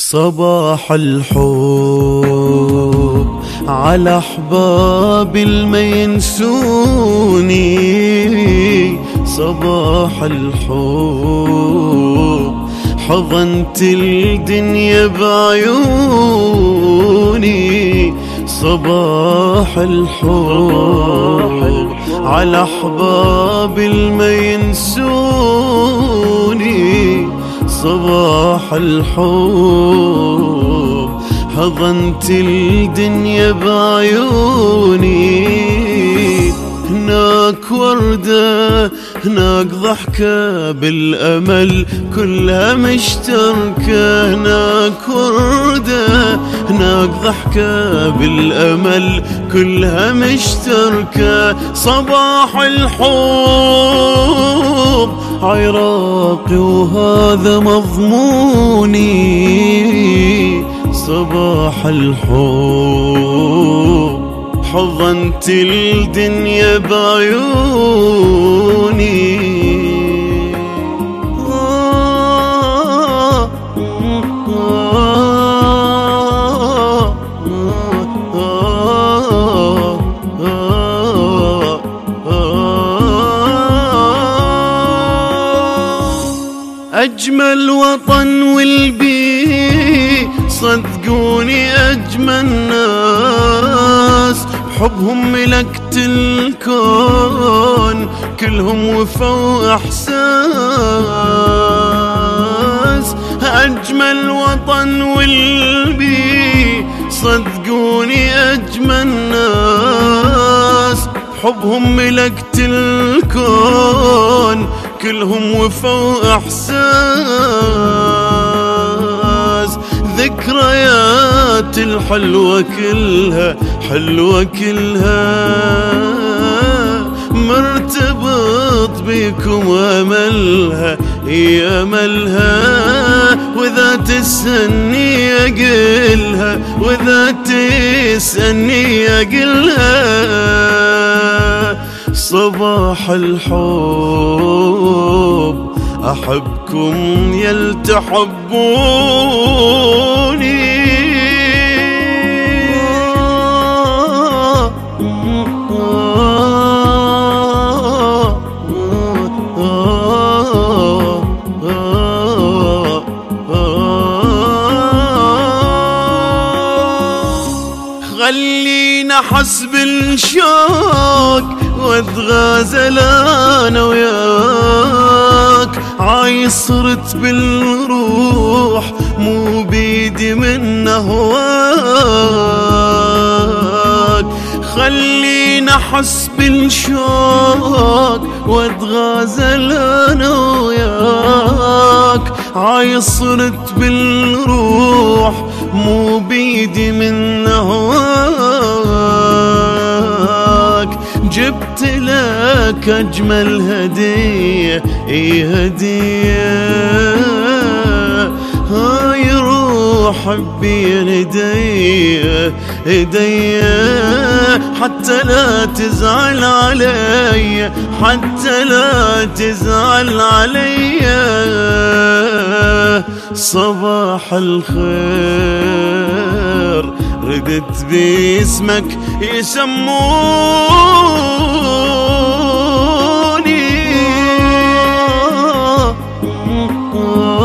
صباح الحب على أحباب ما ينسوني صباح الحب حضنت الدنيا بعيوني صباح الحب على أحباب ما ينسوني الحب حضنت الدنيا بعيوني. هناك وردة هناك ضحكة بالأمل كلها مشتركة. هناك وردة هناك ضحكة بالأمل كلها مشتركة. صباح الحب. عراقي وهذا مضموني. صباح الحب حضنت الدنيا بعيوني. أجمل وطن والبي صدقوني أجمل ناس. حبهم ملكت الكون كلهم وفا وإحساس أجمل وطن والبي صدقوني أجمل ناس. حبهم ملكت الكون كلهم وفا وإحساس ذكريات الحلوة كلها حلوة كلها. مرتبط بيكم أملها هي أملها. وإذا تسألني أقلها وإذا تسألني أقلها. صباح الحب. أحبكم يلتحبوني. خلينا حسب الشوق. واتغازل أنا وياك. عايز صرت بالروح مو بيدي من هواك. خلينا حسب الشوق واتغازل أنا وياك. عايز صرت بالروح مو بيدي من لك أجمل هدية إي هدية. هاي روح بين إيديا إيديا. حتى لا تزعل علي حتى لا تزعل علي صباح الخير ردت باسمك يسمون Oh.